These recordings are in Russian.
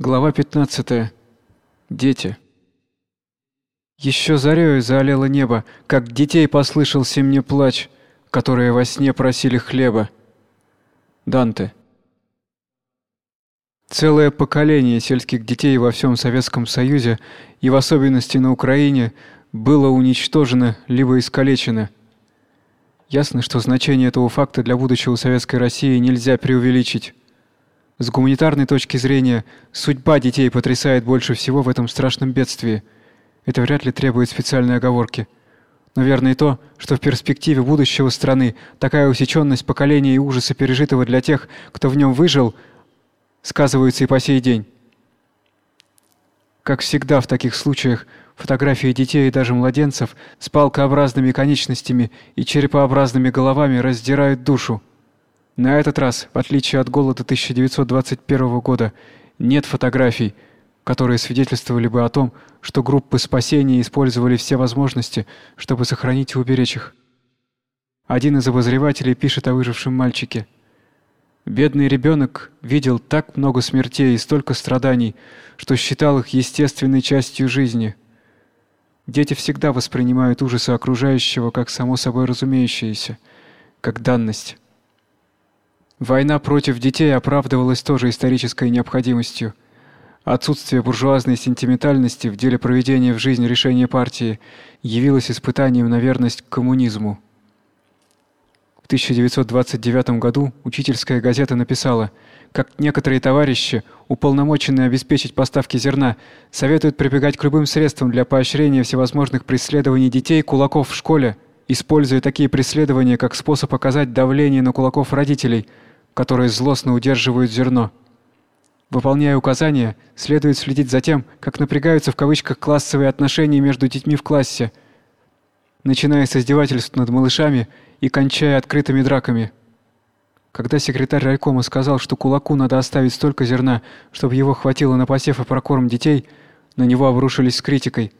Глава 15. Дети. Еще зарею заолело небо, как детей послышался мне плач, которые во сне просили хлеба. Данте. Целое поколение сельских детей во всем Советском Союзе и в особенности на Украине было уничтожено либо искалечено. Ясно, что значение этого факта для будущего советской России нельзя преувеличить. С гуманитарной точки зрения, судьба детей потрясает больше всего в этом страшном бедствии. Это вряд ли требует специальной оговорки. Но верно и то, что в перспективе будущего страны такая усеченность поколения и ужаса пережитого для тех, кто в нем выжил, сказывается и по сей день. Как всегда в таких случаях, фотографии детей и даже младенцев с палкообразными конечностями и черепообразными головами раздирают душу. На этот раз, в отличие от голода 1921 года, нет фотографий, которые свидетельствовали бы о том, что группы спасения использовали все возможности, чтобы сохранить и уберечь их. Один из обозревателей пишет о выжившем мальчике. Бедный ребенок видел так много смертей и столько страданий, что считал их естественной частью жизни. Дети всегда воспринимают ужасы окружающего как само собой разумеющееся, как данность. Война против детей оправдывалась тоже исторической необходимостью. Отсутствие буржуазной сентиментальности в деле проведения в жизнь решения партии явилось испытанием на верность коммунизму. В 1929 году учительская газета написала: как некоторые товарищи, уполномоченные обеспечить поставки зерна, советуют прибегать к любым средствам для поощрения всевозможных преследований детей кулаков в школе, используя такие преследования как способ оказать давление на кулаков родителей – которые злостно удерживают зерно. Выполняя указания, следует следить за тем, как напрягаются в кавычках классовые отношения между детьми в классе, начиная с издевательств над малышами и кончая открытыми драками. Когда секретарь райкома сказал, что кулаку надо оставить столько зерна, чтобы его хватило на посев и прокорм детей, на него обрушились с критикой.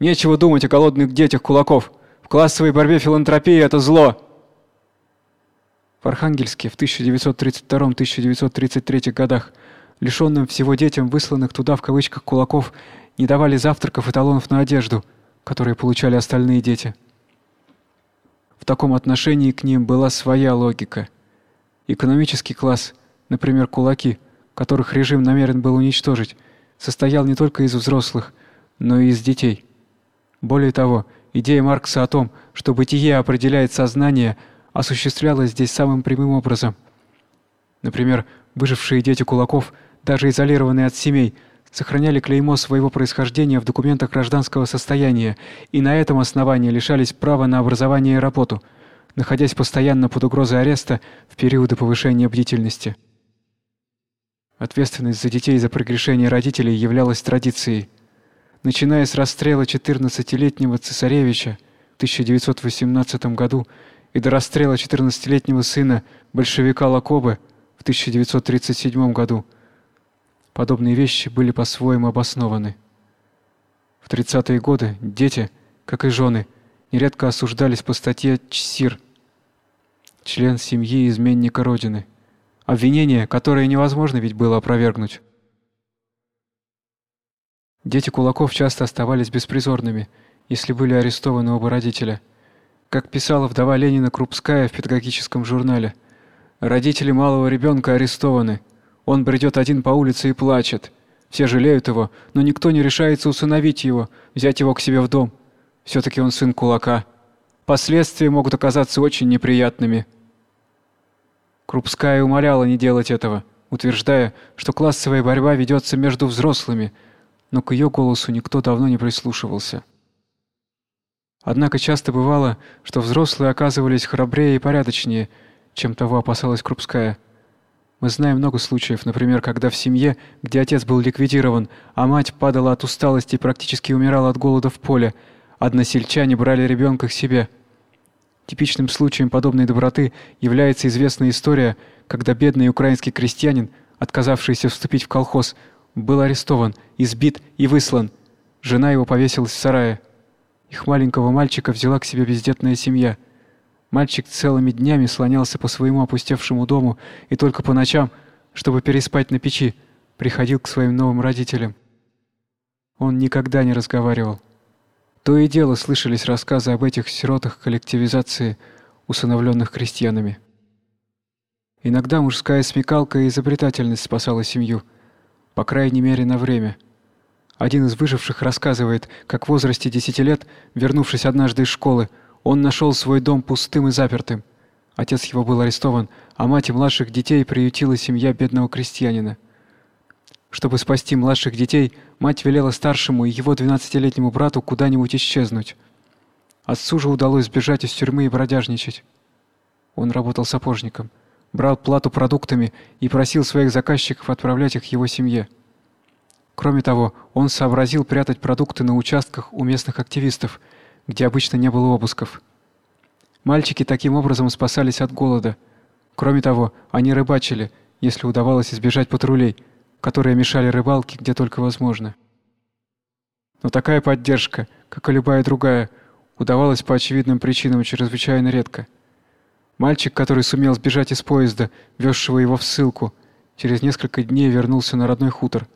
Нечего думать о голодных детях кулаков. В классовой борьбе филантропия это зло. В Архангельске в 1932-1933 годах лишенным всего детям, высланных туда в кавычках кулаков, не давали завтраков и талонов на одежду, которые получали остальные дети. В таком отношении к ним была своя логика. Экономический класс, например, кулаки, которых режим намерен был уничтожить, состоял не только из взрослых, но и из детей. Более того, идея Маркса о том, что бытие определяет сознание – осуществлялось здесь самым прямым образом. Например, выжившие дети кулаков, даже изолированные от семей, сохраняли клеймо своего происхождения в документах гражданского состояния и на этом основании лишались права на образование и работу, находясь постоянно под угрозой ареста в периоды повышения бдительности. Ответственность за детей за прегрешения родителей являлась традицией. Начиная с расстрела 14-летнего цесаревича в 1918 году и до расстрела 14-летнего сына большевика Лакобы в 1937 году. Подобные вещи были по-своему обоснованы. В 30-е годы дети, как и жены, нередко осуждались по статье ЧСИР член семьи изменника родины. Обвинение, которое невозможно ведь было опровергнуть. Дети кулаков часто оставались беспризорными, если были арестованы оба родителя – как писала вдова Ленина Крупская в педагогическом журнале. Родители малого ребенка арестованы. Он бредет один по улице и плачет. Все жалеют его, но никто не решается усыновить его, взять его к себе в дом. все таки он сын кулака. Последствия могут оказаться очень неприятными. Крупская умоляла не делать этого, утверждая, что классовая борьба ведется между взрослыми, но к ее голосу никто давно не прислушивался. Однако часто бывало, что взрослые оказывались храбрее и порядочнее, чем того опасалась Крупская. Мы знаем много случаев, например, когда в семье, где отец был ликвидирован, а мать падала от усталости и практически умирала от голода в поле, односельчане брали ребенка к себе. Типичным случаем подобной доброты является известная история, когда бедный украинский крестьянин, отказавшийся вступить в колхоз, был арестован, избит и выслан. Жена его повесилась в сарае. Их маленького мальчика взяла к себе бездетная семья. Мальчик целыми днями слонялся по своему опустевшему дому и только по ночам, чтобы переспать на печи, приходил к своим новым родителям. Он никогда не разговаривал. То и дело слышались рассказы об этих сиротах коллективизации, усыновленных крестьянами. Иногда мужская смекалка и изобретательность спасала семью, по крайней мере, на время. Один из выживших рассказывает, как в возрасте 10 лет, вернувшись однажды из школы, он нашел свой дом пустым и запертым. Отец его был арестован, а мать и младших детей приютила семья бедного крестьянина. Чтобы спасти младших детей, мать велела старшему и его двенадцатилетнему брату куда-нибудь исчезнуть. Отцу же удалось сбежать из тюрьмы и бродяжничать. Он работал сапожником, брал плату продуктами и просил своих заказчиков отправлять их его семье. Кроме того, он сообразил прятать продукты на участках у местных активистов, где обычно не было обысков. Мальчики таким образом спасались от голода. Кроме того, они рыбачили, если удавалось избежать патрулей – которые мешали рыбалке где только возможно. Но такая поддержка, как и любая другая, удавалась по очевидным причинам чрезвычайно редко. Мальчик, который сумел сбежать из поезда, везшего его в ссылку, через несколько дней вернулся на родной хутор.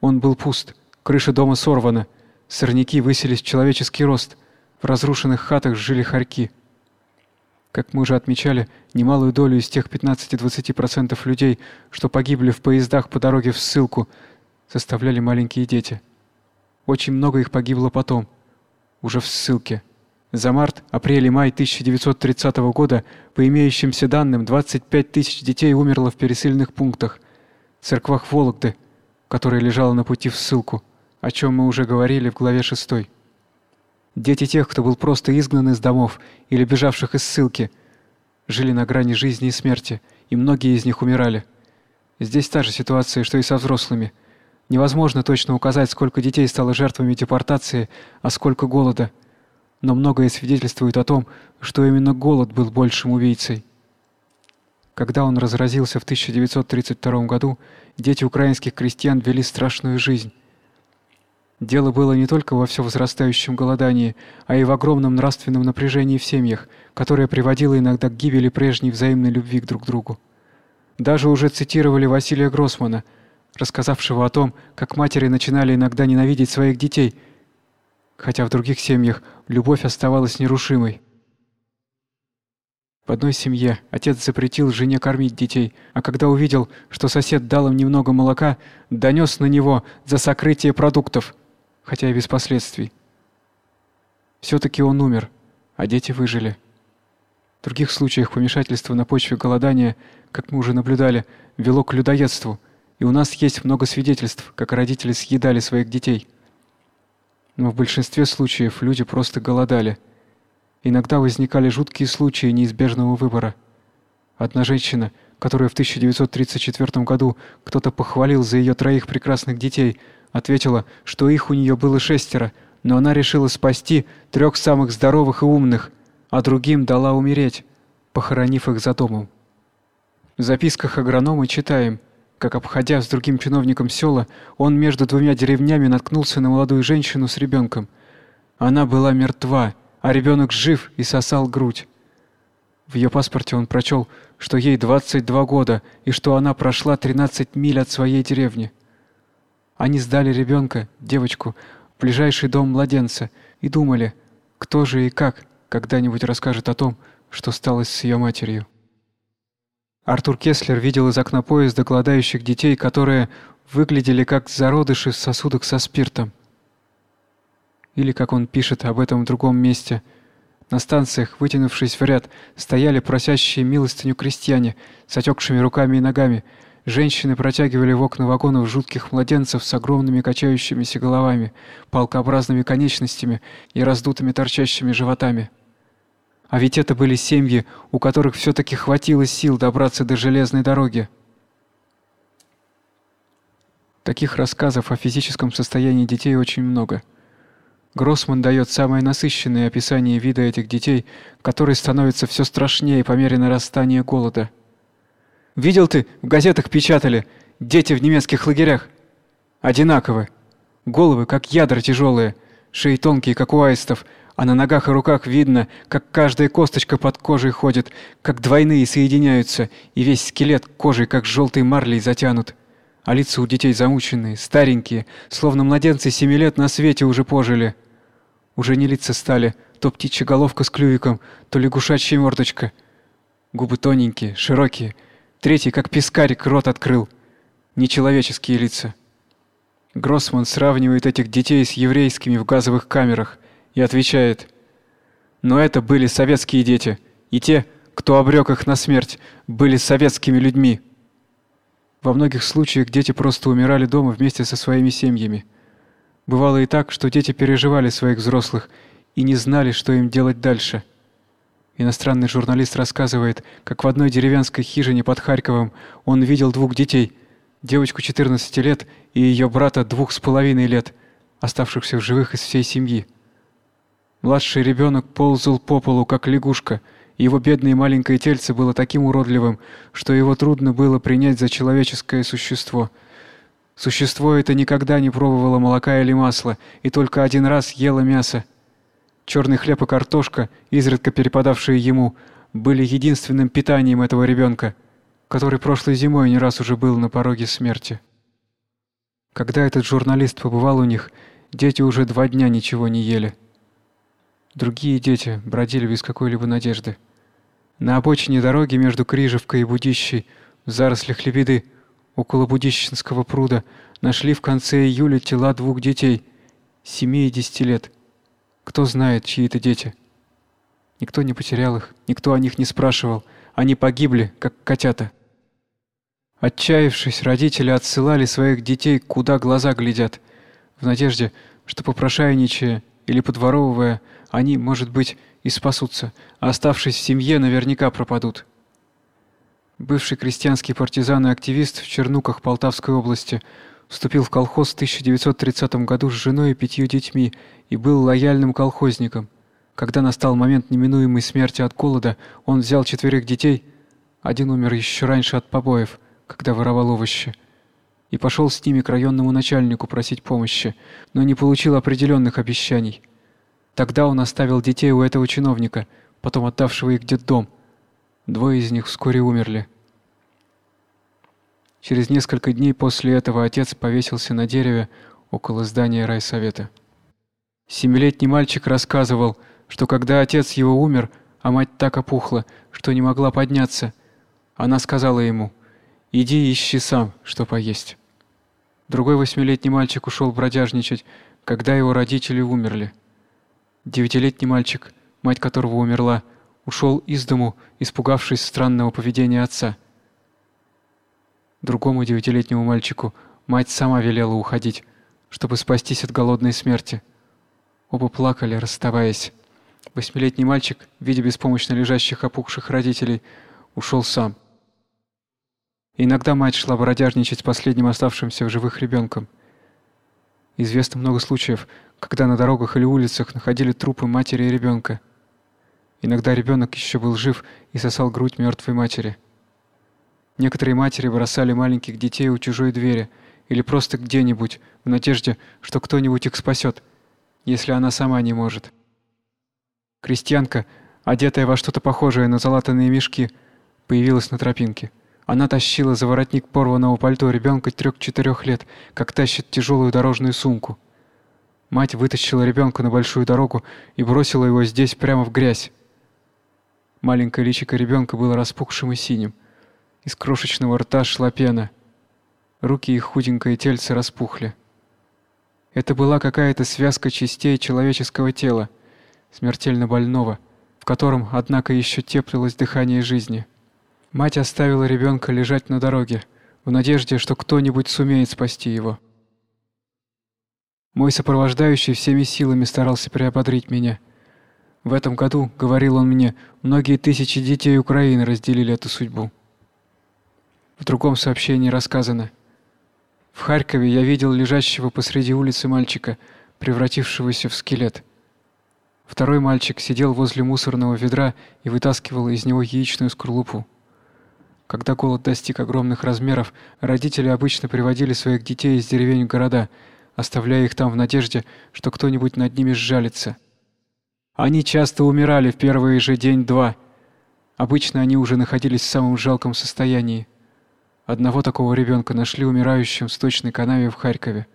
Он был пуст, крыша дома сорвана, сорняки высились в человеческий рост, в разрушенных хатах жили хорьки. Как мы уже отмечали, немалую долю из тех 15-20% людей, что погибли в поездах по дороге в ссылку, составляли маленькие дети. Очень много их погибло потом, уже в ссылке. За март, апрель и май 1930 года, по имеющимся данным, 25 тысяч детей умерло в пересыльных пунктах, церквах Вологды, которая лежала на пути в ссылку, о чем мы уже говорили в главе 6. Дети тех, кто был просто изгнан из домов или бежавших из ссылки, жили на грани жизни и смерти, и многие из них умирали. Здесь та же ситуация, что и со взрослыми. Невозможно точно указать, сколько детей стало жертвами депортации, а сколько голода. Но многое свидетельствует о том, что именно голод был большим убийцей. Когда он разразился в 1932 году, дети украинских крестьян вели страшную жизнь. Дело было не только во все возрастающем голодании, а и в огромном нравственном напряжении в семьях, которое приводило иногда к гибели прежней взаимной любви друг к другу. Даже уже цитировали Василия Гроссмана, рассказавшего о том, как матери начинали иногда ненавидеть своих детей, хотя в других семьях любовь оставалась нерушимой. В одной семье отец запретил жене кормить детей, а когда увидел, что сосед дал им немного молока, донес на него за сокрытие продуктов – хотя и без последствий. все таки он умер, а дети выжили. В других случаях помешательство на почве голодания, как мы уже наблюдали, вело к людоедству, и у нас есть много свидетельств, как родители съедали своих детей. Но в большинстве случаев люди просто голодали. Иногда возникали жуткие случаи неизбежного выбора. Одна женщина, которую в 1934 году кто-то похвалил за ее троих прекрасных детей, ответила, что их у нее было шестеро, но она решила спасти трех самых здоровых и умных, а другим дала умереть, похоронив их за домом. В записках агронома читаем, как обходя с другим чиновником села, он между двумя деревнями наткнулся на молодую женщину с ребенком. Она была мертва, а ребенок жив и сосал грудь. В ее паспорте он прочел, что ей 22 года и что она прошла 13 миль от своей деревни. Они сдали ребенка, девочку, в ближайший дом младенца и думали, кто же и как когда-нибудь расскажет о том, что стало с ее матерью. Артур Кеслер видел из окна поезда голодающих детей, которые выглядели как зародыши в сосудах со спиртом. Или, как он пишет об этом в другом месте, на станциях, вытянувшись в ряд, стояли просящие милостыню крестьяне с отекшими руками и ногами, Женщины протягивали в окна вагонов жутких младенцев с огромными качающимися головами, палкообразными конечностями и раздутыми торчащими животами. А ведь это были семьи, у которых все таки хватило сил добраться до железной дороги. Таких рассказов о физическом состоянии детей очень много. Гроссман дает самое насыщенное описание вида этих детей, который становится все страшнее по мере нарастания голода. Видел ты, в газетах печатали дети в немецких лагерях. Одинаковы. Головы как ядра тяжелые, шеи тонкие, как у аистов, а на ногах и руках видно, как каждая косточка под кожей ходит, как двойные соединяются, и весь скелет кожей как желтой марлей затянут. а лица у детей замученные, старенькие, словно младенцы семи лет на свете уже пожили. Уже не лица стали, то птичья головка с клювиком, то лягушачья мордочка. Губы тоненькие, широкие. Третий, как пескарик, рот открыл. Нечеловеческие лица. Гроссман сравнивает этих детей с еврейскими в газовых камерах и отвечает: "Но это были советские дети, и те, кто обрек их на смерть, были советскими людьми". Во многих случаях дети просто умирали дома вместе со своими семьями. Бывало и так, что дети переживали своих взрослых и не знали, что им делать дальше. Иностранный журналист рассказывает, как в одной деревенской хижине под Харьковом он видел двух детей: девочку 14 лет и ее брата двух с половиной лет, оставшихся в живых из всей семьи. Младший ребенок ползал по полу как лягушка, его бедное маленькое тельце было таким уродливым, что его трудно было принять за человеческое существо. Существо это никогда не пробовало молока или масла и только один раз ело мясо. Черный хлеб и картошка, изредка перепадавшие ему, были единственным питанием этого ребенка, который прошлой зимой не раз уже был на пороге смерти. Когда этот журналист побывал у них, дети уже два дня ничего не ели. Другие дети бродили без какой-либо надежды. На обочине дороги между Крижевкой и Будищей, в зарослях лебеды, около Будищенского пруда, нашли в конце июля тела двух детей, семи и десяти лет. Кто знает, чьи это дети? Никто не потерял их, никто о них не спрашивал. Они погибли, как котята. Отчаявшись, родители отсылали своих детей куда глаза глядят, в надежде, что попрошайничая или подворовывая, они, может быть, и спасутся, а оставшись в семье, наверняка пропадут. Бывший крестьянский партизан и активист в Чернуках Полтавской области вступил в колхоз в 1930 году с женой и пятью детьми и был лояльным колхозником. Когда настал момент неминуемой смерти от голода, он взял четверых детей, один умер еще раньше от побоев, когда воровал овощи, и пошел с ними к районному начальнику просить помощи, но не получил определенных обещаний. Тогда он оставил детей у этого чиновника, потом отдавшего их в детдом. Двое из них вскоре умерли. Через несколько дней после этого отец повесился на дереве около здания райсовета. Семилетний мальчик рассказывал, что когда отец его умер, а мать так опухла, что не могла подняться, она сказала ему: "Иди ищи сам, что поесть". Другой восьмилетний мальчик ушел бродяжничать, когда его родители умерли. Девятилетний мальчик, мать которого умерла, ушел из дому, испугавшись странного поведения отца. Другому девятилетнему мальчику мать сама велела уходить, чтобы спастись от голодной смерти. Оба плакали, расставаясь. Восьмилетний мальчик, видя беспомощно лежащих опухших родителей, ушел сам. иногда мать шла бродяжничать с последним оставшимся в живых ребенком. Известно много случаев, когда на дорогах или улицах находили трупы матери и ребенка. Иногда ребенок еще был жив и сосал грудь мертвой матери. Некоторые матери бросали маленьких детей у чужой двери или просто где-нибудь в надежде, что кто-нибудь их спасет, если она сама не может. Крестьянка, одетая во что-то похожее на залатанные мешки, появилась на тропинке. Она тащила за воротник порванного пальто ребенка трех-четырех лет, как тащит тяжелую дорожную сумку. Мать вытащила ребенка на большую дорогу и бросила его здесь прямо в грязь. Маленькое личико ребенка было распухшим и синим. Из крошечного рта шла пена. Руки и худенькое тельце распухли. Это была какая-то связка частей человеческого тела, смертельно больного, в котором, однако, еще теплилось дыхание жизни. Мать оставила ребенка лежать на дороге, в надежде, что кто-нибудь сумеет спасти его. Мой сопровождающий всеми силами старался приободрить меня. В этом году, говорил он мне, многие тысячи детей Украины разделили эту судьбу. В другом сообщении рассказано: В Харькове я видел лежащего посреди улицы мальчика, превратившегося в скелет. Второй мальчик сидел возле мусорного ведра и вытаскивал из него яичную скорлупу. Когда голод достиг огромных размеров, родители обычно приводили своих детей из деревень в города, оставляя их там в надежде, что кто-нибудь над ними сжалится. Они часто умирали в первый же день-два. Обычно они уже находились в самом жалком состоянии. Одного такого ребенка нашли умирающим в сточной канаве в Харькове.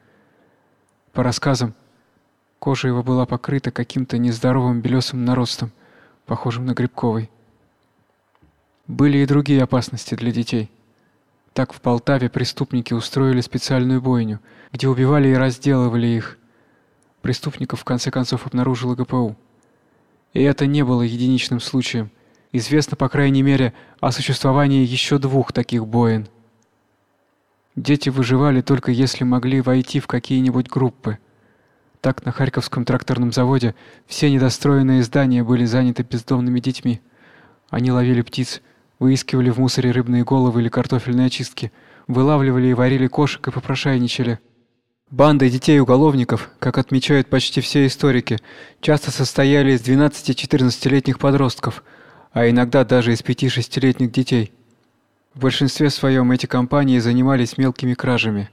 По рассказам, кожа его была покрыта каким-то нездоровым белесым наростом, похожим на грибковый. Были и другие опасности для детей. Так в Полтаве преступники устроили специальную бойню, где убивали и разделывали их. Преступников в конце концов обнаружила ГПУ. И это не было единичным случаем. Известно, по крайней мере, о существовании еще двух таких боин. Дети выживали только если могли войти в какие-нибудь группы. Так на Харьковском тракторном заводе все недостроенные здания были заняты бездомными детьми. Они ловили птиц, выискивали в мусоре рыбные головы или картофельные очистки, вылавливали и варили кошек и попрошайничали. Банды детей-уголовников, как отмечают почти все историки, часто состояли из 12-14-летних подростков, а иногда даже из 5-6-летних детей. В большинстве своем эти компании занимались мелкими кражами.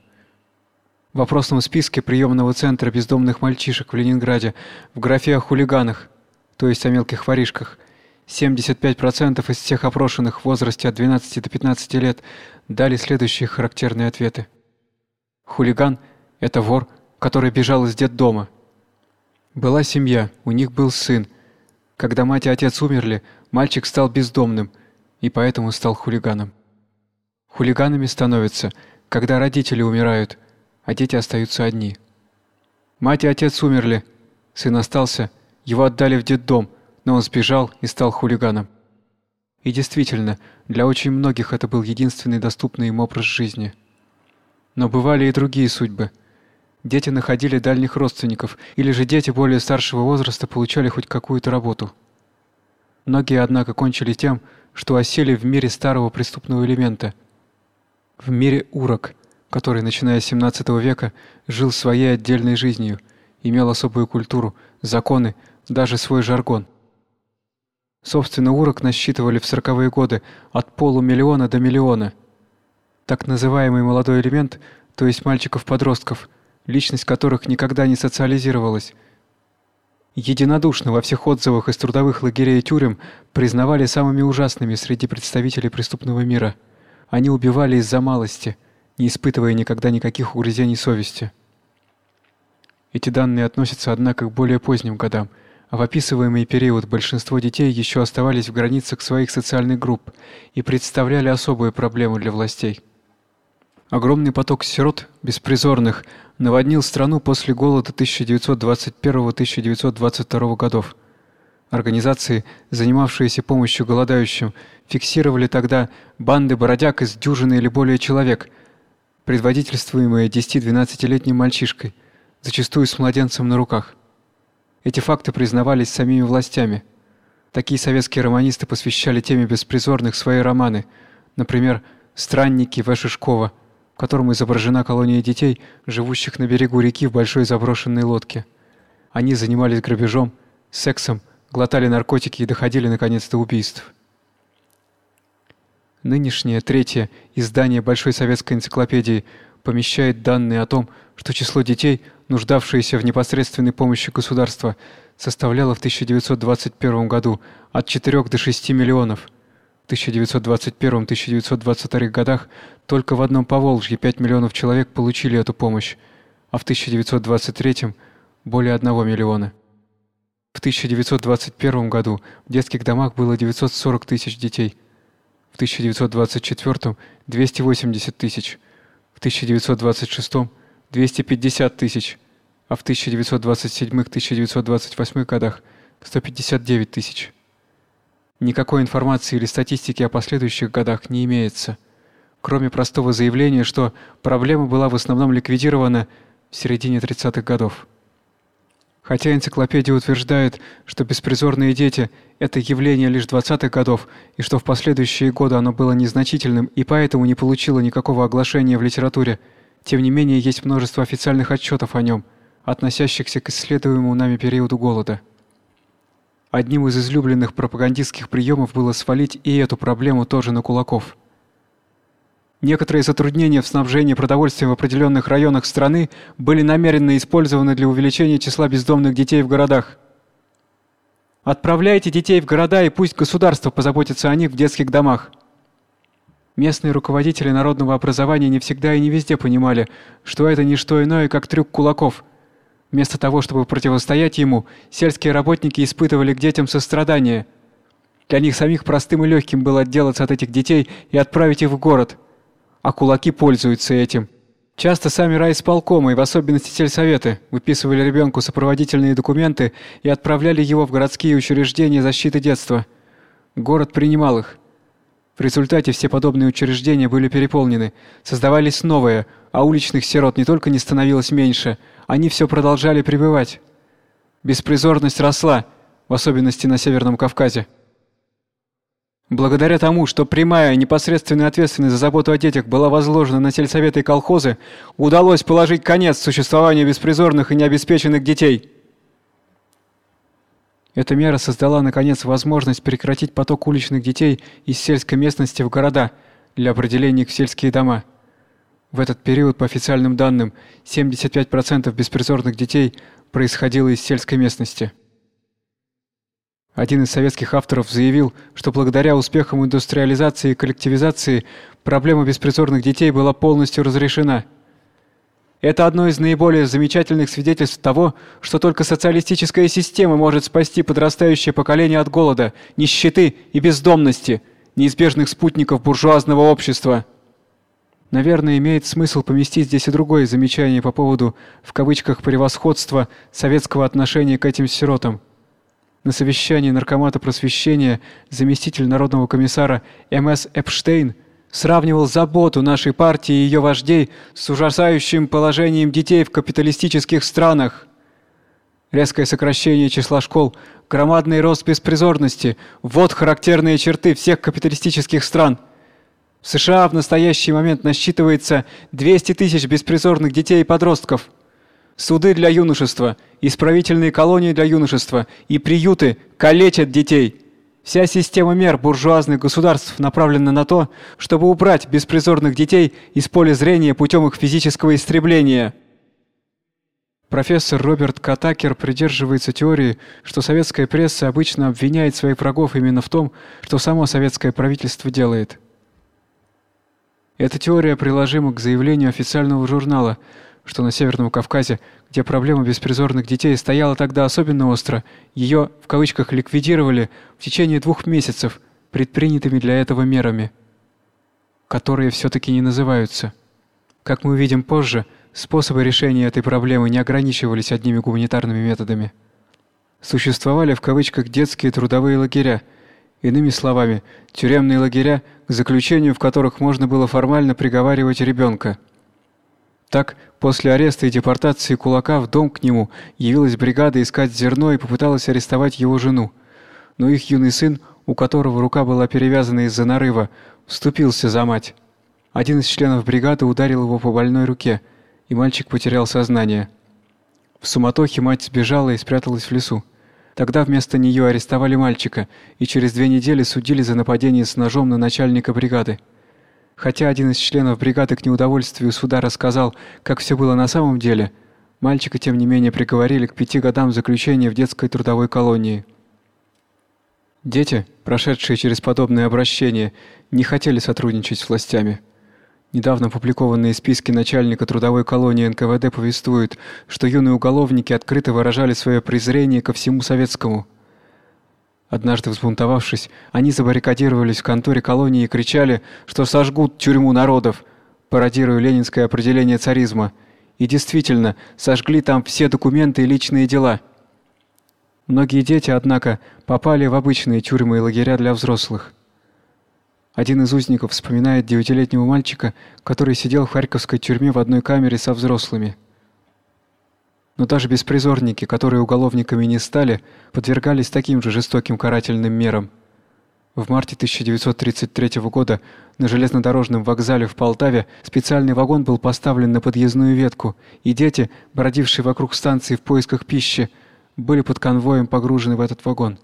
В вопросном списке приемного центра бездомных мальчишек в Ленинграде в графе о хулиганах, то есть о мелких воришках, 75% из всех опрошенных в возрасте от 12 до 15 лет дали следующие характерные ответы. Хулиган это вор, который бежал из детдома. Была семья, у них был сын. Когда мать и отец умерли, мальчик стал бездомным и поэтому стал хулиганом. Хулиганами становятся, когда родители умирают, а дети остаются одни. Мать и отец умерли, сын остался, его отдали в детдом но он сбежал и стал хулиганом. И действительно, для очень многих это был единственный доступный им образ жизни. Но бывали и другие судьбы. Дети находили дальних родственников, или же дети более старшего возраста получали хоть какую-то работу. Многие, однако, кончили тем, что осели в мире старого преступного элемента, в мире урок, который, начиная с 17 века, жил своей отдельной жизнью, имел особую культуру, законы, даже свой жаргон – Собственно, урок насчитывали в сороковые годы от полумиллиона до миллиона. Так называемый молодой элемент, то есть мальчиков-подростков, личность которых никогда не социализировалась, единодушно во всех отзывах из трудовых лагерей и тюрем признавали самыми ужасными среди представителей преступного мира. Они убивали из-за малости, не испытывая никогда никаких угрызений совести. Эти данные относятся, однако, к более поздним годам – а в описываемый период большинство детей еще оставались в границах своих социальных групп и представляли особую проблему для властей. Огромный поток сирот, беспризорных, наводнил страну после голода 1921-1922 годов. Организации, занимавшиеся помощью голодающим, фиксировали тогда банды бродяг из дюжины или более человек, предводительствуемые 10-12-летним мальчишкой, зачастую с младенцем на руках. Эти факты признавались самими властями. Такие советские романисты посвящали теме беспризорных свои романы, например, Странники В. Шишкова, котором изображена колония детей, живущих на берегу реки в большой заброшенной лодке. Они занимались грабежом, сексом, глотали наркотики и доходили наконец до убийств. Нынешнее третье издание Большой советской энциклопедии помещает данные о том, что число детей, нуждавшиеся в непосредственной помощи государства, составляло в 1921 году от 4 до 6 миллионов. В 1921-1922 годах только в одном Поволжье 5 миллионов человек получили эту помощь, а в 1923 более 1 миллиона. В 1921 году в детских домах было 940 тысяч детей, в 1924 280 тысяч, в 1926 250 тысяч, а в 1927-1928 годах 159 тысяч. Никакой информации или статистики о последующих годах не имеется, кроме простого заявления, что проблема была в основном ликвидирована в середине 30-х годов. Хотя энциклопедия утверждает, что беспризорные дети это явление лишь 20-х годов и что в последующие годы оно было незначительным и поэтому не получило никакого оглашения в литературе, тем не менее, есть множество официальных отчетов о нем, относящихся к исследуемому нами периоду голода. Одним из излюбленных пропагандистских приемов было свалить и эту проблему тоже на кулаков. Некоторые затруднения в снабжении продовольствием в определенных районах страны были намеренно использованы для увеличения числа бездомных детей в городах. Отправляйте детей в города, и пусть государство позаботится о них в детских домах. Местные руководители народного образования не всегда и не везде понимали, что это не что иное, как трюк кулаков. Вместо того, чтобы противостоять ему, сельские работники испытывали к детям сострадание. Для них самих простым и легким было отделаться от этих детей и отправить их в город. А кулаки пользуются этим. Часто сами райисполкомы, и в особенности сельсоветы, выписывали ребенку сопроводительные документы и отправляли его в городские учреждения защиты детства. Город принимал их. В результате все подобные учреждения были переполнены, создавались новые, а уличных сирот не только не становилось меньше, они все продолжали прибывать. Беспризорность росла, в особенности на Северном Кавказе. Благодаря тому, что прямая непосредственная ответственность за заботу о детях была возложена на сельсоветы и колхозы, удалось положить конец существованию беспризорных и необеспеченных детей. Эта мера создала наконец возможность прекратить поток уличных детей из сельской местности в города для определения их в сельские дома. В этот период, по официальным данным, 75% беспризорных детей происходило из сельской местности. Один из советских авторов заявил, что благодаря успехам индустриализации и коллективизации проблема беспризорных детей была полностью разрешена. Это одно из наиболее замечательных свидетельств того, что только социалистическая система может спасти подрастающее поколение от голода, нищеты и бездомности, неизбежных спутников буржуазного общества. Наверное, имеет смысл поместить здесь и другое замечание по поводу в кавычках превосходства советского отношения к этим сиротам. На совещании наркомата просвещения заместитель народного комиссара МС Эпштейн сравнивал заботу нашей партии и ее вождей с ужасающим положением детей в капиталистических странах. Резкое сокращение числа школ, громадный рост беспризорности вот характерные черты всех капиталистических стран. В США в настоящий момент насчитывается 200 тысяч беспризорных детей и подростков. Суды для юношества, исправительные колонии для юношества и приюты калечат детей. Вся система мер буржуазных государств направлена на то, чтобы убрать беспризорных детей из поля зрения путем их физического истребления. Профессор Роберт Катакер придерживается теории, что советская пресса обычно обвиняет своих врагов именно в том, что само советское правительство делает. Эта теория приложима к заявлению официального журнала, что на Северном Кавказе, где проблема беспризорных детей стояла тогда особенно остро, ее в кавычках ликвидировали в течение двух месяцев предпринятыми для этого мерами, которые все таки не называются. Как мы увидим позже, способы решения этой проблемы не ограничивались одними гуманитарными методами. Существовали в кавычках детские трудовые лагеря, иными словами, тюремные лагеря, к заключению в которых можно было формально приговаривать ребенка. Так, после ареста и депортации Кулака в дом к нему явилась бригада искать зерно и попыталась арестовать его жену. Но их юный сын, у которого рука была перевязана из-за нарыва, вступился за мать. Один из членов бригады ударил его по больной руке, и мальчик потерял сознание. В суматохе мать сбежала и спряталась в лесу. Тогда вместо нее арестовали мальчика и через две недели судили за нападение с ножом на начальника бригады. Хотя один из членов бригады к неудовольствию суда рассказал, как все было на самом деле, мальчика тем не менее приговорили к пяти годам заключения в детской трудовой колонии. Дети, прошедшие через подобное обращение, не хотели сотрудничать с властями. Недавно опубликованные списки начальника трудовой колонии НКВД повествуют, что юные уголовники открыто выражали свое презрение ко всему советскому. Однажды взбунтовавшись, они забаррикадировались в конторе колонии и кричали, что сожгут тюрьму народов, пародируя ленинское определение царизма. И действительно, сожгли там все документы и личные дела. Многие дети, однако, попали в обычные тюрьмы и лагеря для взрослых. Один из узников вспоминает девятилетнего мальчика, который сидел в Харьковской тюрьме в одной камере со взрослыми. Но даже беспризорники, которые уголовниками не стали, подвергались таким же жестоким карательным мерам. В марте 1933 года на железнодорожном вокзале в Полтаве специальный вагон был поставлен на подъездную ветку, и дети, бродившие вокруг станции в поисках пищи, были под конвоем погружены в этот вагон.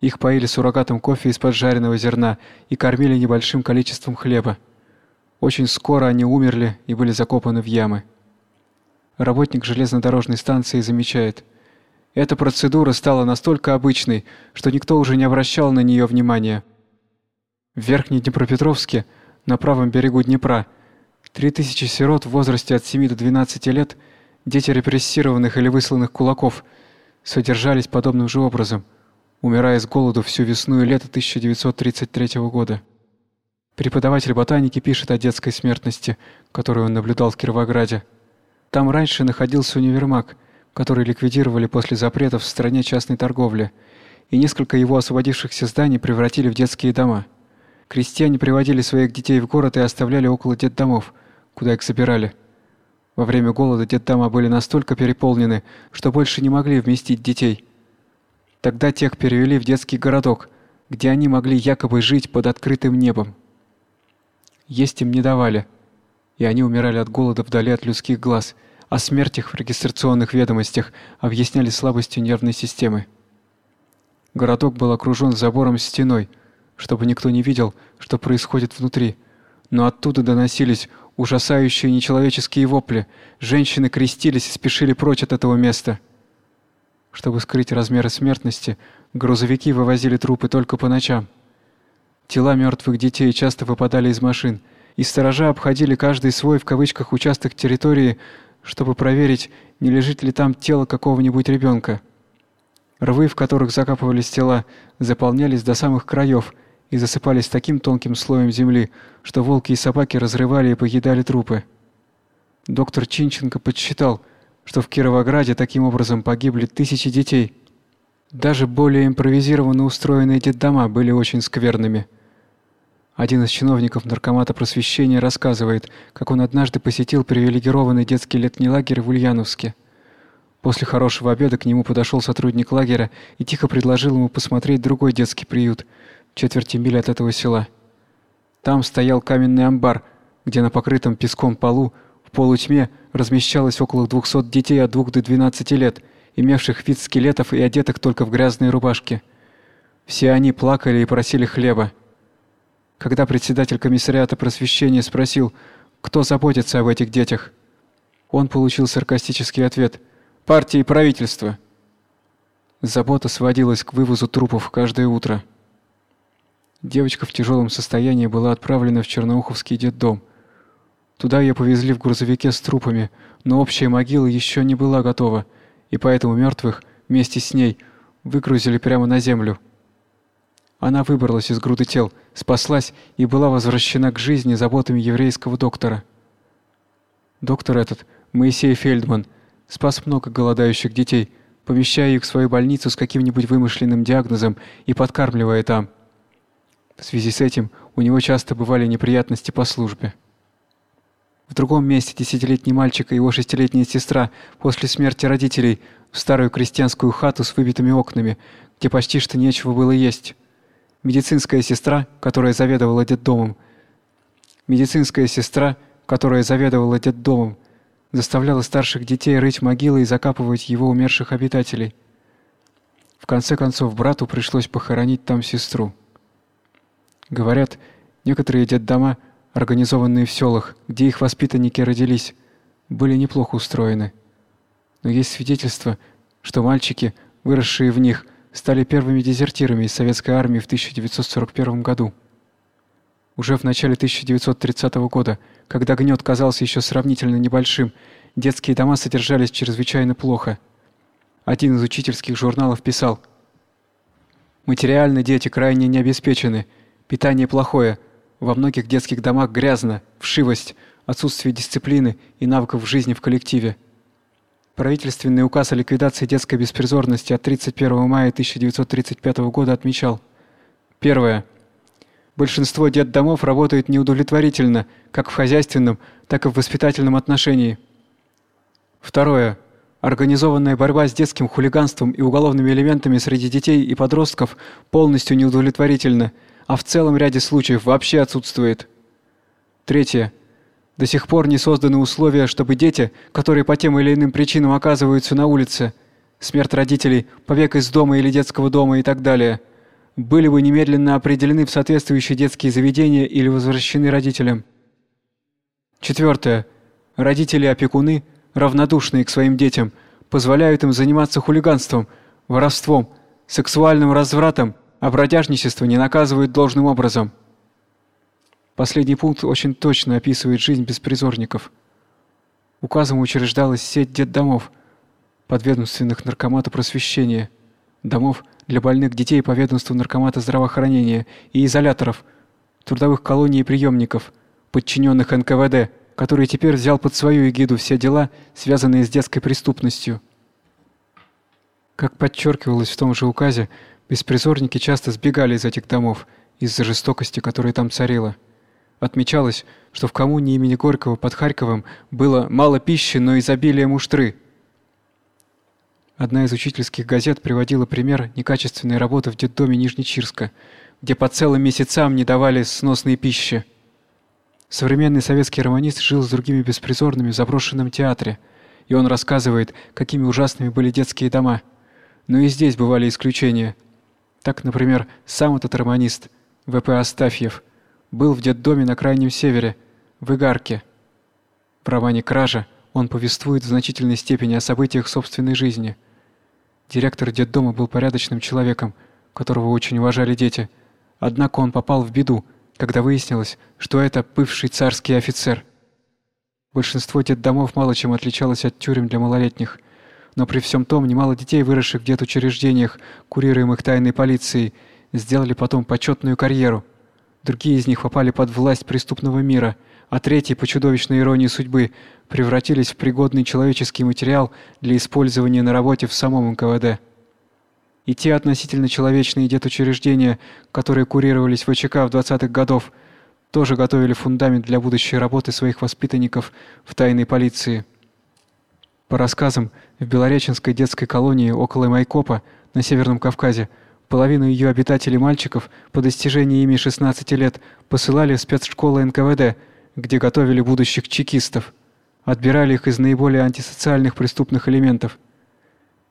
Их поили суррогатом кофе из поджаренного зерна и кормили небольшим количеством хлеба. Очень скоро они умерли и были закопаны в ямы. Работник железнодорожной станции замечает: эта процедура стала настолько обычной, что никто уже не обращал на нее внимания. В Верхнем Днепропетровске на правом берегу Днепра. 3000 сирот в возрасте от 7 до 12 лет, дети репрессированных или высланных кулаков, содержались подобным же образом, умирая с голоду всю весну и лето 1933 года. Преподаватель ботаники пишет о детской смертности, которую он наблюдал в Кировограде. Там раньше находился универмаг, который ликвидировали после запретов в стране частной торговли, и несколько его освободившихся зданий превратили в детские дома. Крестьяне приводили своих детей в город и оставляли около детдомов, куда их собирали. Во время голода детдома были настолько переполнены, что больше не могли вместить детей. Тогда тех перевели в детский городок, где они могли якобы жить под открытым небом. Есть им не давали, и они умирали от голода вдали от людских глаз, а смерть их в регистрационных ведомостях объясняли слабостью нервной системы. Городок был окружен забором стеной, чтобы никто не видел, что происходит внутри. Но оттуда доносились ужасающие нечеловеческие вопли. Женщины крестились и спешили прочь от этого места. Чтобы скрыть размеры смертности, грузовики вывозили трупы только по ночам. Тела мертвых детей часто выпадали из машин, и сторожа обходили каждый свой в кавычках участок территории, чтобы проверить, не лежит ли там тело какого-нибудь ребенка. Рвы, в которых закапывались тела, заполнялись до самых краев и засыпались таким тонким слоем земли, что волки и собаки разрывали и поедали трупы. Доктор Чинченко подсчитал, что в Кировограде таким образом погибли тысячи детей. Даже более импровизированно устроенные детдома были очень скверными. Один из чиновников наркомата просвещения рассказывает, как он однажды посетил привилегированный детский летний лагерь в Ульяновске. После хорошего обеда к нему подошел сотрудник лагеря и тихо предложил ему посмотреть другой детский приют в четверти мили от этого села. Там стоял каменный амбар, где на покрытом песком полу в полутьме размещалось около 200 детей от 2 до 12 лет, имевших вид скелетов и одетых только в грязные рубашки. Все они плакали и просили хлеба. Когда председатель комиссариата просвещения спросил, кто заботится об этих детях, он получил саркастический ответ: партия и правительство. Забота сводилась к вывозу трупов каждое утро. Девочка в тяжелом состоянии была отправлена в Черноуховский детдом. Туда ее повезли в грузовике с трупами, но общая могила еще не была готова, и поэтому мертвых вместе с ней выгрузили прямо на землю. Она выбралась из груды тел, спаслась и была возвращена к жизни заботами еврейского доктора. Доктор этот, Моисей Фельдман, спас много голодающих детей, помещая их в свою больницу с каким-нибудь вымышленным диагнозом и подкармливая там. В связи с этим у него часто бывали неприятности по службе. В другом месте десятилетний мальчик и его шестилетняя сестра после смерти родителей в старую крестьянскую хату с выбитыми окнами, где почти что нечего было есть. Медицинская сестра, которая заведовала детдомом, медицинская сестра, которая заведовала детдомом, заставляла старших детей рыть могилы и закапывать его умерших обитателей. В конце концов брату пришлось похоронить там сестру. Говорят, некоторые детдома, организованные в селах, где их воспитанники родились, были неплохо устроены. Но есть свидетельства, что мальчики, выросшие в них, стали первыми дезертирами из советской армии в 1941 году. Уже в начале 1930 года, когда гнет казался еще сравнительно небольшим, детские дома содержались чрезвычайно плохо. Один из учительских журналов писал: Материально дети крайне не обеспечены. Питание плохое. Во многих детских домах грязно, вшивость, отсутствие дисциплины и навыков жизни в коллективе. Правительственный указ о ликвидации детской беспризорности от 31 мая 1935 года отмечал: Первое. Большинство детдомов работают неудовлетворительно, как в хозяйственном, так и в воспитательном отношении. Второе. Организованная борьба с детским хулиганством и уголовными элементами среди детей и подростков полностью неудовлетворительна, а в целом ряде случаев вообще отсутствует. Третье. До сих пор не созданы условия, чтобы дети, которые по тем или иным причинам оказываются на улице, смерть родителей, побег из дома или детского дома и так далее, были бы немедленно определены в соответствующие детские заведения или возвращены родителям. Четвертое. Родители-опекуны, равнодушные к своим детям, позволяют им заниматься хулиганством, воровством, сексуальным развратом а бродяжничество не наказывают должным образом. Последний пункт очень точно описывает жизнь беспризорников. Указом учреждалась сеть детдомов, подведомственных наркомата просвещения, домов для больных детей по ведомству наркомата здравоохранения и изоляторов, трудовых колоний и приемников, подчиненных НКВД, который теперь взял под свою эгиду все дела, связанные с детской преступностью. Как подчеркивалось в том же указе, беспризорники часто сбегали из этих домов из-за жестокости, которая там царила. Отмечалось, что в коммуне имени Горького под Харьковом было мало пищи, но изобилие муштры. Одна из учительских газет приводила пример некачественной работы в детдоме Нижнечирска, где по целым месяцам не давали сносной пищи. Современный советский романист жил с другими беспризорными в заброшенном театре, и он рассказывает, какими ужасными были детские дома. Но и здесь бывали исключения. Так, например, сам этот романист, В.П. Астафьев, был в детдоме на крайнем севере, в Игарке. В романе Кража он повествует в значительной степени о событиях собственной жизни. Директор детдома был порядочным человеком, которого очень уважали дети. Однако он попал в беду, когда выяснилось, что это бывший царский офицер. Большинство детдомов мало чем отличалось от тюрем для малолетних, но при всем том немало детей, выросших в детучреждениях, курируемых тайной полицией, сделали потом почетную карьеру. Другие из них попали под власть преступного мира, а третьи, по чудовищной иронии судьбы, превратились в пригодный человеческий материал для использования на работе в самом НКВД. И те относительно человечные детучреждения, которые курировались в ВЧК в 20-х годов, тоже готовили фундамент для будущей работы своих воспитанников в тайной полиции. По рассказам, в Белореченской детской колонии около Майкопа на Северном Кавказе Половину ее обитателей мальчиков по достижении ими 16 лет посылали в спецшколы НКВД, где готовили будущих чекистов. Отбирали их из наиболее антисоциальных преступных элементов.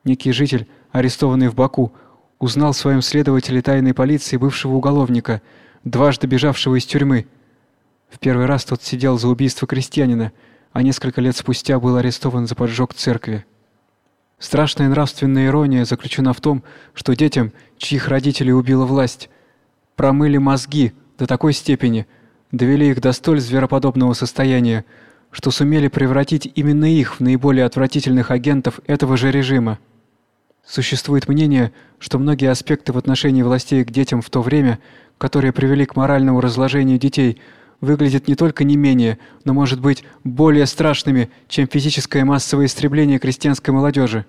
Некий житель, арестованный в Баку, узнал в своем следователе тайной полиции бывшего уголовника, дважды бежавшего из тюрьмы. В первый раз тот сидел за убийство крестьянина, а несколько лет спустя был арестован за поджог церкви. Страшная нравственная ирония заключена в том, что детям, чьих родителей убила власть, промыли мозги до такой степени, довели их до столь звероподобного состояния, что сумели превратить именно их в наиболее отвратительных агентов этого же режима. Существует мнение, что многие аспекты в отношении властей к детям в то время, которые привели к моральному разложению детей, выглядят не только не менее, но, может быть, более страшными, чем физическое массовое истребление крестьянской молодежи.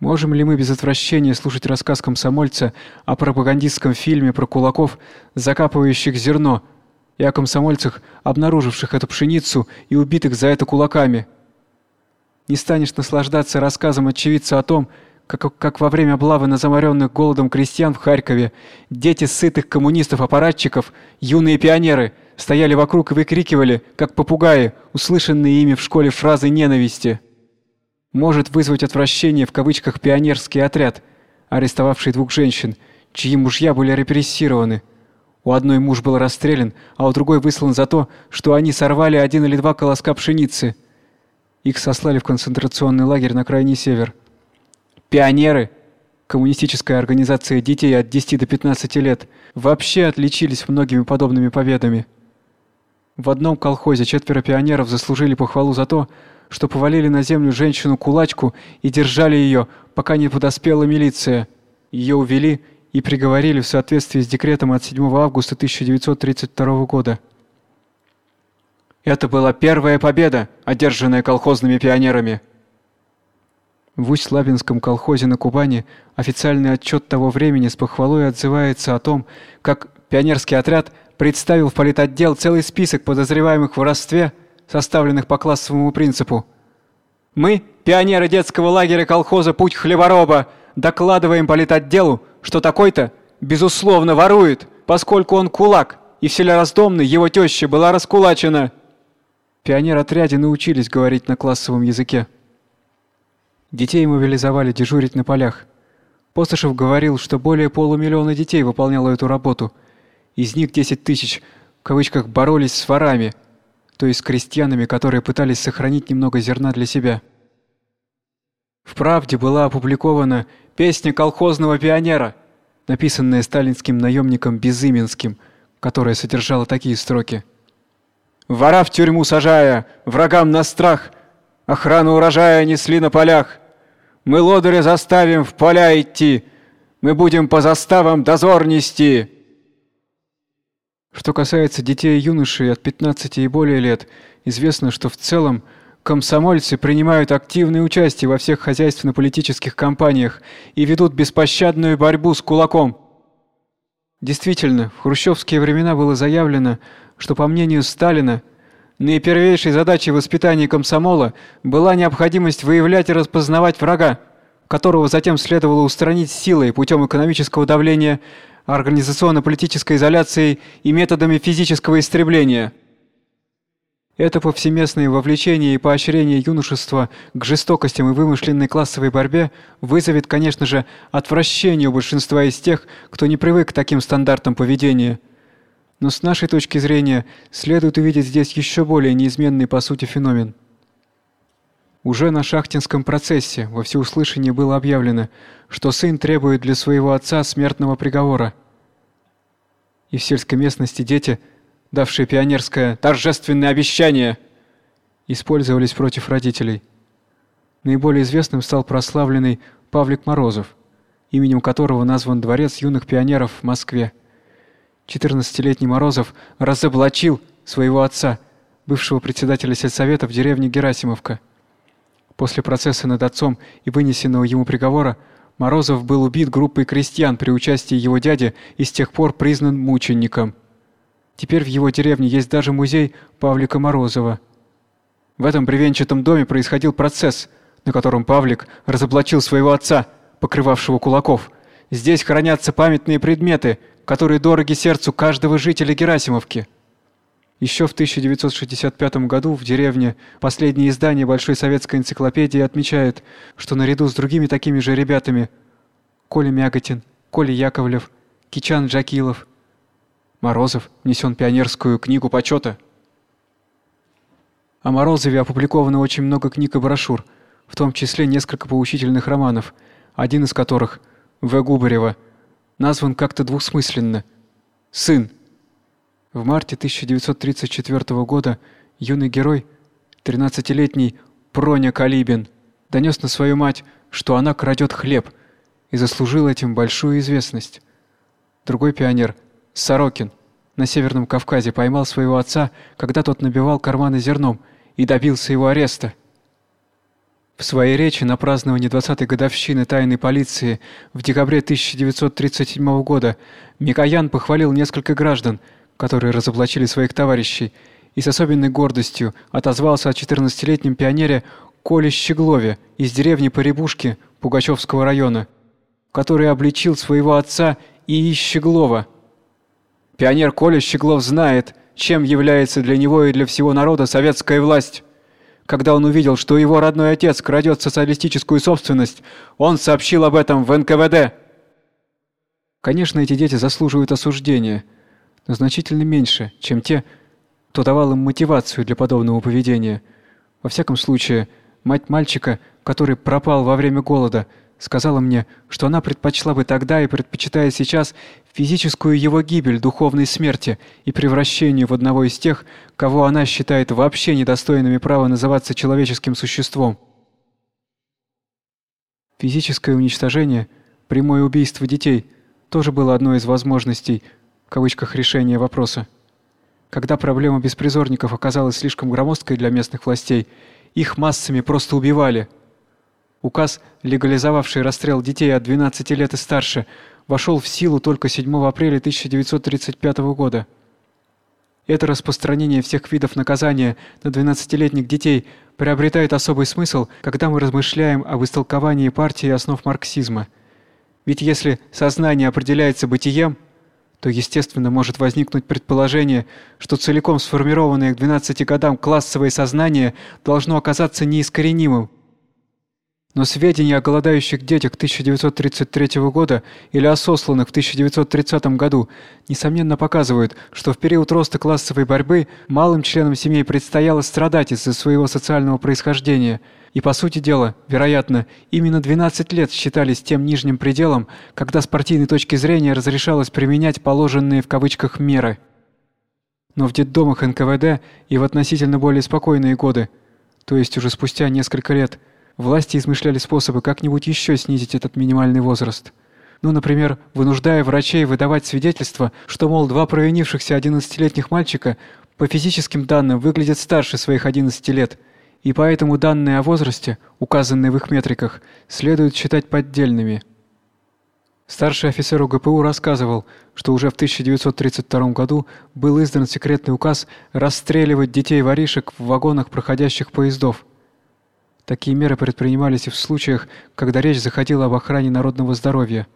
Можем ли мы без отвращения слушать рассказ комсомольца о пропагандистском фильме про кулаков, закапывающих зерно, и о комсомольцах, обнаруживших эту пшеницу и убитых за это кулаками? Не станешь наслаждаться рассказом очевидца о том, как, как во время облавы на заморенных голодом крестьян в Харькове дети сытых коммунистов-аппаратчиков, юные пионеры, стояли вокруг и выкрикивали, как попугаи, услышанные ими в школе фразы ненависти может вызвать отвращение в кавычках пионерский отряд, арестовавший двух женщин, чьи мужья были репрессированы. У одной муж был расстрелян, а у другой выслан за то, что они сорвали один или два колоска пшеницы. Их сослали в концентрационный лагерь на крайний север. Пионеры, коммунистическая организация детей от 10 до 15 лет, вообще отличились многими подобными победами. В одном колхозе четверо пионеров заслужили похвалу за то, что повалили на землю женщину-кулачку и держали ее, пока не подоспела милиция. Ее увели и приговорили в соответствии с декретом от 7 августа 1932 года. Это была первая победа, одержанная колхозными пионерами. В Усть-Лабинском колхозе на Кубани официальный отчет того времени с похвалой отзывается о том, как пионерский отряд представил в политотдел целый список подозреваемых в воровстве, составленных по классовому принципу. Мы, пионеры детского лагеря колхоза Путь хлебороба, докладываем политотделу, что такой-то безусловно ворует, поскольку он кулак, и в селе Раздомной его теща была раскулачена. Пионер-отряде научились говорить на классовом языке. Детей мобилизовали дежурить на полях. Постышев говорил, что более полумиллиона детей выполняло эту работу. Из них 10 тысяч в кавычках боролись с ворами – то есть с крестьянами, которые пытались сохранить немного зерна для себя. В «Правде» была опубликована «Песня колхозного пионера», написанная сталинским наемником Безыменским, которая содержала такие строки: Вора в тюрьму сажая, врагам на страх, охрану урожая несли на полях. Мы лодыря заставим в поля идти, мы будем по заставам дозор нести. Что касается детей и юношей от 15 и более лет, известно, что в целом комсомольцы принимают активное участие во всех хозяйственно-политических кампаниях и ведут беспощадную борьбу с кулаком. Действительно, в хрущевские времена было заявлено, что по мнению Сталина, наипервейшей задачей воспитания комсомола была необходимость выявлять и распознавать врага, которого затем следовало устранить силой путем экономического давления, организационно-политической изоляции и методами физического истребления. Это повсеместное вовлечение и поощрение юношества к жестокостям и вымышленной классовой борьбе вызовет, конечно же, отвращение у большинства из тех, кто не привык к таким стандартам поведения. Но с нашей точки зрения следует увидеть здесь еще более неизменный по сути феномен. Уже на шахтинском процессе во всеуслышание было объявлено, что сын требует для своего отца смертного приговора. И в сельской местности дети – давшие пионерское торжественное обещание, использовались против родителей. Наиболее известным стал прославленный Павлик Морозов, именем которого назван дворец юных пионеров в Москве. 14-летний Морозов разоблачил своего отца, бывшего председателя сельсовета в деревне Герасимовка. После процесса над отцом и вынесенного ему приговора Морозов был убит группой крестьян при участии его дяди и с тех пор признан мучеником. Теперь в его деревне есть даже музей Павлика Морозова. В этом бревенчатом доме происходил процесс, на котором Павлик разоблачил своего отца, покрывавшего кулаков. Здесь хранятся памятные предметы, которые дороги сердцу каждого жителя Герасимовки. Еще в 1965 году в деревне последнее издание Большой советской энциклопедии отмечает, что наряду с другими такими же ребятами Коля Мяготин, Коля Яковлев, Кичан Джакилов, Морозов внесен пионерскую книгу почета. О Морозове опубликовано очень много книг и брошюр, в том числе несколько поучительных романов, один из которых В. Губарева назван как-то двусмысленно Сын. В марте 1934 года юный герой, 13-летний Проня Калибин, донес на свою мать, что она крадет хлеб, и заслужил этим большую известность. Другой пионер Сорокин на Северном Кавказе поймал своего отца, когда тот набивал карманы зерном, и добился его ареста. В своей речи на праздновании 20-й годовщины тайной полиции в декабре 1937 года Микоян похвалил несколько граждан, которые разоблачили своих товарищей, и с особенной гордостью отозвался о 14-летнем пионере Коле Щеглове из деревни Поребушки Пугачевского района, который обличил своего отца и Щеглова – Пионер Коля Щеглов знает, чем является для него и для всего народа советская власть. Когда он увидел, что его родной отец крадет социалистическую собственность, он сообщил об этом в НКВД. Конечно, эти дети заслуживают осуждения, значительно меньше, чем те, кто давал им мотивацию для подобного поведения. Во всяком случае, мать мальчика, который пропал во время голода, сказала мне, что она предпочла бы тогда и предпочитает сейчас физическую его гибель, духовной смерти и превращению в одного из тех, кого она считает вообще недостойными права называться человеческим существом. Физическое уничтожение, прямое убийство детей тоже было одной из возможностей кавычках решения вопроса. Когда проблема беспризорников оказалась слишком громоздкой для местных властей, их массами просто убивали – Указ, легализовавший расстрел детей от 12 лет и старше, вошел в силу только 7 апреля 1935 года. Это распространение всех видов наказания на 12-летних детей приобретает особый смысл, когда мы размышляем об истолковании партии основ марксизма. Ведь если сознание определяется бытием, то естественно может возникнуть предположение, что целиком сформированное к 12 годам классовое сознание должно оказаться неискоренимым. Но сведения о голодающих детях 1933 года или о сосланных в 1930 году несомненно показывают, что в период роста классовой борьбы малым членам семей предстояло страдать из-за своего социального происхождения. И по сути дела, вероятно, именно 12 лет считались тем нижним пределом, когда с партийной точки зрения разрешалось применять положенные в кавычках меры – Но в детдомах НКВД и в относительно более спокойные годы, то есть уже спустя несколько лет, власти измышляли способы как-нибудь еще снизить этот минимальный возраст. Ну, например, вынуждая врачей выдавать свидетельство, что мол два провинившихся 11-летних мальчика по физическим данным выглядят старше своих 11 лет, и поэтому данные о возрасте, указанные в их метриках, следует считать поддельными. Старший офицер УГПУ рассказывал, что уже в 1932 году был издан секретный указ расстреливать детей-воришек в вагонах проходящих поездов. Такие меры предпринимались и в случаях, когда речь заходила об охране народного здоровья.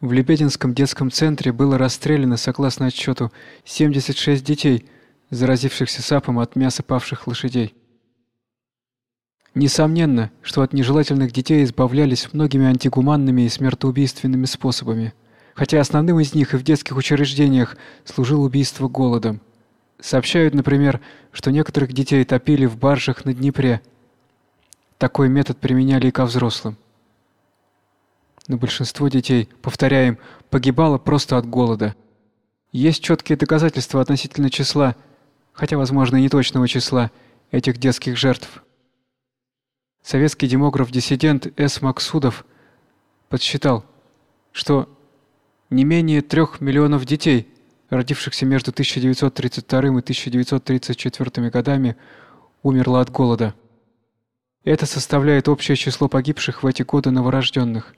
В Лебединском детском центре было расстреляно, согласно отчету, 76 детей, заразившихся сапом от мяса павших лошадей. Несомненно, что от нежелательных детей избавлялись многими антигуманными и смертоубийственными способами, хотя основным из них и в детских учреждениях служило убийство голодом. Сообщают, например, что некоторых детей топили в баржах на Днепре. Такой метод применяли и ко взрослым. Но большинство детей, повторяем, погибало просто от голода. Есть четкие доказательства относительно числа, хотя, возможно, и неточного числа этих детских жертв. Советский демограф-диссидент С. Максудов подсчитал, что не менее трех миллионов детей, родившихся между 1932 и 1934 годами, умерло от голода. Это составляет общее число погибших в эти годы новорожденных.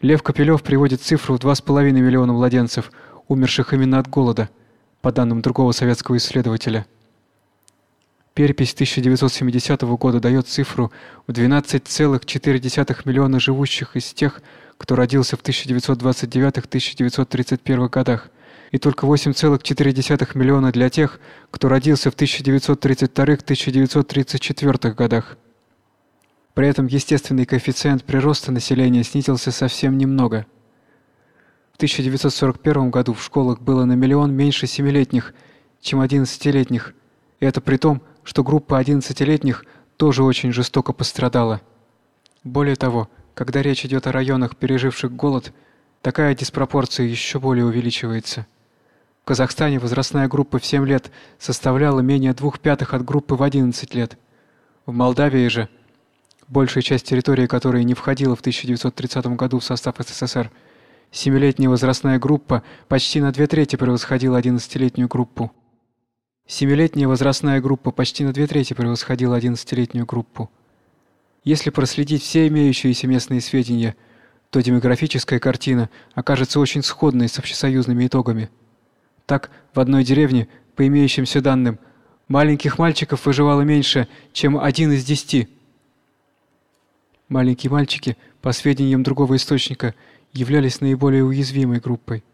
Лев Копелев приводит цифру в 2,5 миллиона младенцев, умерших именно от голода, по данным другого советского исследователя. Перепись 1970 года дает цифру в 12,4 миллиона живущих из тех, кто родился в 1929-1931 годах, и только 8,4 миллиона для тех, кто родился в 1932-1934 годах. При этом естественный коэффициент прироста населения снизился совсем немного. В 1941 году в школах было на миллион меньше семилетних, чем 11-летних. И это при том, что группа 11-летних тоже очень жестоко пострадала. Более того, когда речь идет о районах, переживших голод, такая диспропорция еще более увеличивается. В Казахстане возрастная группа в 7 лет составляла менее двух пятых от группы в 11 лет. В Молдавии же, большая часть территории которой не входила в 1930 году в состав СССР, семилетняя возрастная группа почти на две трети превосходила 11-летнюю группу. Семилетняя возрастная группа почти на две трети превосходила одиннадцатилетнюю группу. Если проследить все имеющиеся местные сведения, то демографическая картина окажется очень сходной с общесоюзными итогами. Так, в одной деревне, по имеющимся данным, маленьких мальчиков выживало меньше, чем один из десяти. Маленькие мальчики, по сведениям другого источника, являлись наиболее уязвимой группой.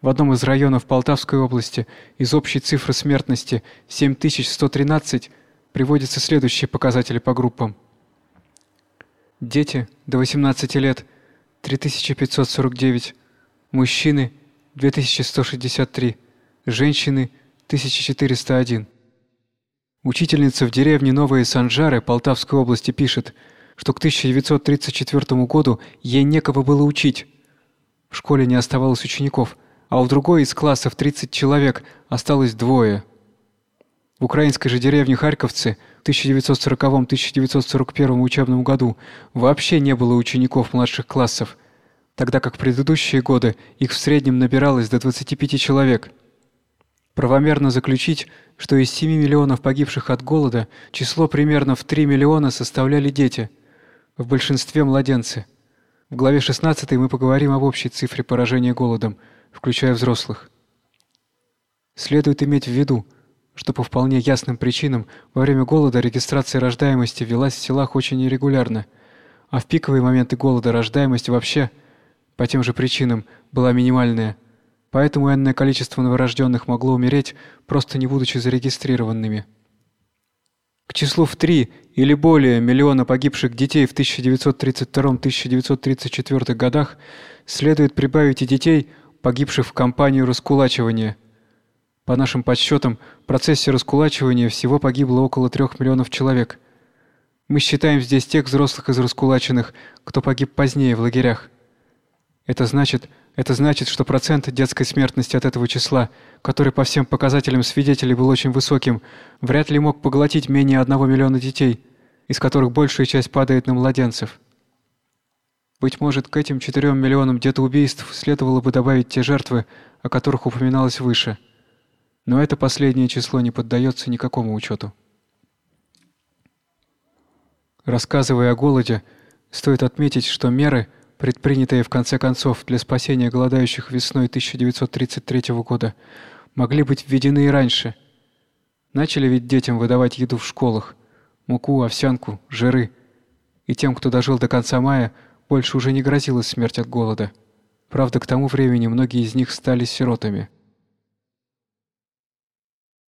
В одном из районов Полтавской области из общей цифры смертности 7113 приводятся следующие показатели по группам. Дети до 18 лет 3549, мужчины 2163, женщины 1401. Учительница в деревне Новые Санжары Полтавской области пишет, что к 1934 году ей некого было учить. В школе не оставалось учеников – а в другой из классов 30 человек осталось двое. В украинской же деревне Харьковцы в 1940-1941 учебном году вообще не было учеников младших классов, тогда как в предыдущие годы их в среднем набиралось до 25 человек. Правомерно заключить, что из 7 миллионов погибших от голода число примерно в 3 миллиона составляли дети, в большинстве младенцы. В главе 16 мы поговорим об общей цифре поражения голодом – включая взрослых. Следует иметь в виду, что по вполне ясным причинам во время голода регистрация рождаемости велась в селах очень нерегулярно, а в пиковые моменты голода рождаемость вообще по тем же причинам была минимальная. Поэтому энное количество новорожденных могло умереть, просто не будучи зарегистрированными. К числу в 3 или более миллиона погибших детей в 1932-1934 годах следует прибавить и детей, погибших в кампании раскулачивания. По нашим подсчетам, в процессе раскулачивания всего погибло около трех миллионов человек. Мы считаем здесь тех взрослых из раскулаченных, кто погиб позднее в лагерях. Это значит, это значит, что процент детской смертности от этого числа, который по всем показателям свидетелей был очень высоким, вряд ли мог поглотить менее одного миллиона детей, из которых большая часть падает на младенцев. Быть может, к этим 4 миллионам детоубийств следовало бы добавить те жертвы, о которых упоминалось выше. Но это последнее число не поддается никакому учету. Рассказывая о голоде, стоит отметить, что меры, предпринятые в конце концов для спасения голодающих весной 1933 года, могли быть введены и раньше. Начали ведь детям выдавать еду в школах: муку, овсянку, жиры. И тем, кто дожил до конца мая, больше уже не грозила смерть от голода. Правда, к тому времени многие из них стали сиротами.